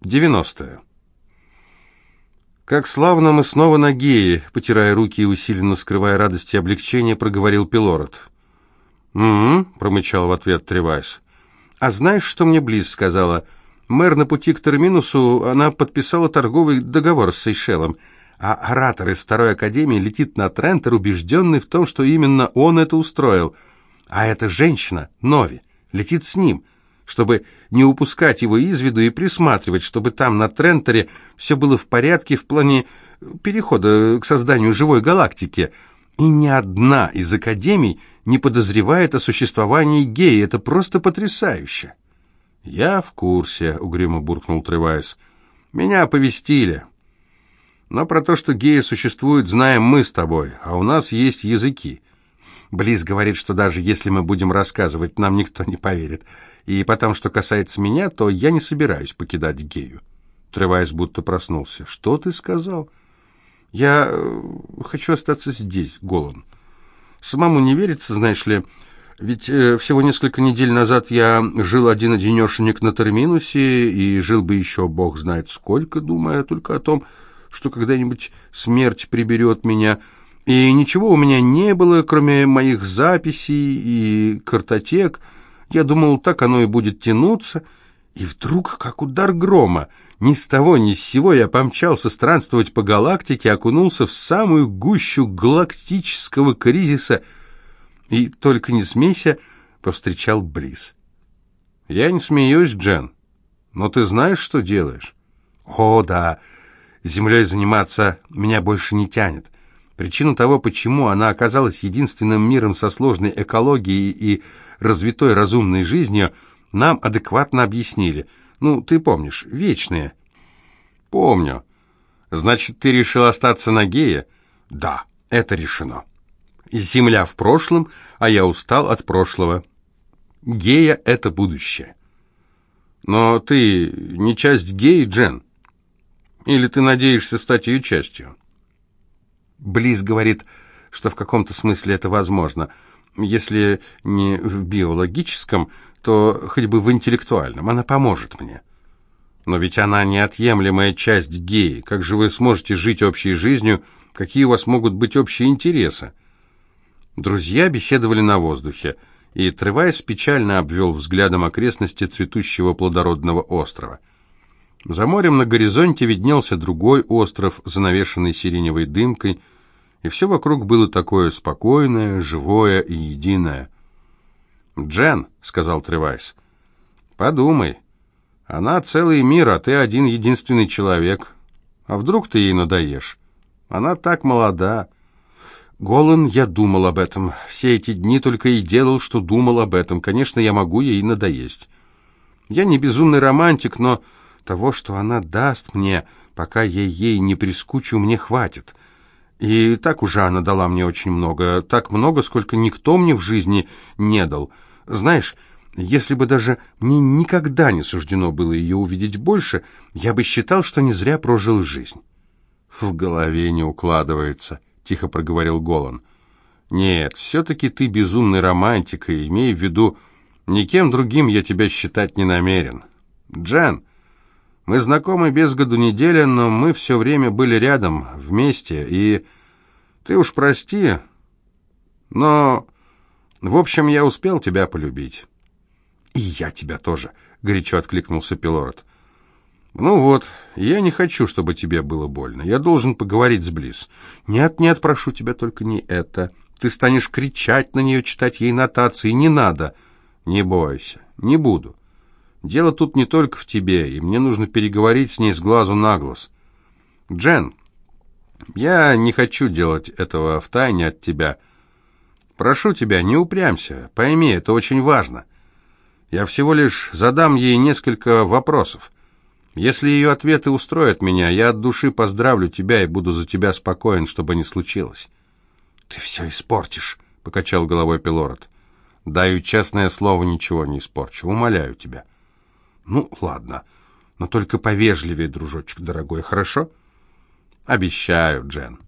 90. «Как славно мы снова на гее!» — потирая руки и усиленно скрывая радость и облегчение, проговорил Пилород. «Угу», — промычал в ответ Тревайс. «А знаешь, что мне Близ сказала? Мэр на пути к терминусу, она подписала торговый договор с Сейшелом, а оратор из второй академии летит на Трентер, убежденный в том, что именно он это устроил. А эта женщина, Нови, летит с ним» чтобы не упускать его из виду и присматривать, чтобы там, на Трентере, все было в порядке в плане перехода к созданию живой галактики. И ни одна из академий не подозревает о существовании геи. Это просто потрясающе. «Я в курсе», — угрюмо буркнул Тревайс. «Меня оповестили. Но про то, что геи существуют, знаем мы с тобой, а у нас есть языки. Близ говорит, что даже если мы будем рассказывать, нам никто не поверит. И потому, что касается меня, то я не собираюсь покидать гею. Тревайс будто проснулся. «Что ты сказал?» «Я э, хочу остаться здесь, Голан. Самому не верится, знаешь ли, ведь э, всего несколько недель назад я жил один-одинешенек на Терминусе, и жил бы еще бог знает сколько, думая только о том, что когда-нибудь смерть приберет меня, и ничего у меня не было, кроме моих записей и картотек». Я думал, так оно и будет тянуться. И вдруг, как удар грома, ни с того ни с сего я помчался странствовать по галактике, окунулся в самую гущу галактического кризиса и, только не смейся, повстречал Бриз. «Я не смеюсь, Джен, но ты знаешь, что делаешь?» «О, да, землей заниматься меня больше не тянет». Причина того, почему она оказалась единственным миром со сложной экологией и развитой разумной жизнью, нам адекватно объяснили. Ну, ты помнишь, вечные. Помню. Значит, ты решил остаться на гее? Да, это решено. Земля в прошлом, а я устал от прошлого. Гея — это будущее. Но ты не часть геи, Джен? Или ты надеешься стать ее частью? Близ говорит, что в каком-то смысле это возможно — если не в биологическом, то хоть бы в интеллектуальном. Она поможет мне. Но ведь она неотъемлемая часть геи. Как же вы сможете жить общей жизнью? Какие у вас могут быть общие интересы? Друзья беседовали на воздухе, и Тревайс печально обвел взглядом окрестности цветущего плодородного острова. За морем на горизонте виднелся другой остров, занавешенный сиреневой дымкой, и все вокруг было такое спокойное, живое и единое. «Джен», — сказал Тревайс, — «подумай, она целый мир, а ты один единственный человек. А вдруг ты ей надоешь? Она так молода». Голан, я думал об этом. Все эти дни только и делал, что думал об этом. Конечно, я могу ей надоесть. Я не безумный романтик, но того, что она даст мне, пока я ей не прискучу, мне хватит. И так уже она дала мне очень много, так много, сколько никто мне в жизни не дал. Знаешь, если бы даже мне никогда не суждено было ее увидеть больше, я бы считал, что не зря прожил жизнь. В голове не укладывается, тихо проговорил Голан. Нет, все-таки ты безумный романтик, и имей в виду, никем другим я тебя считать не намерен. Джен, мы знакомы без году неделя, но мы все время были рядом, вместе, и... Ты уж прости, но... В общем, я успел тебя полюбить. И я тебя тоже, горячо откликнулся Пилород. Ну вот, я не хочу, чтобы тебе было больно. Я должен поговорить с Близ. Нет, нет, прошу тебя, только не это. Ты станешь кричать на нее, читать ей нотации. Не надо. Не бойся, не буду. Дело тут не только в тебе, и мне нужно переговорить с ней с глазу на глаз. Джен, я не хочу делать этого в тайне от тебя. Прошу тебя, не упрямься, пойми, это очень важно. Я всего лишь задам ей несколько вопросов. Если ее ответы устроят меня, я от души поздравлю тебя и буду за тебя спокоен, чтобы не случилось. Ты все испортишь, покачал головой Пилород. Даю честное слово, ничего не испорчу, умоляю тебя. «Ну, ладно, но только повежливее, дружочек дорогой, хорошо?» «Обещаю, Джен».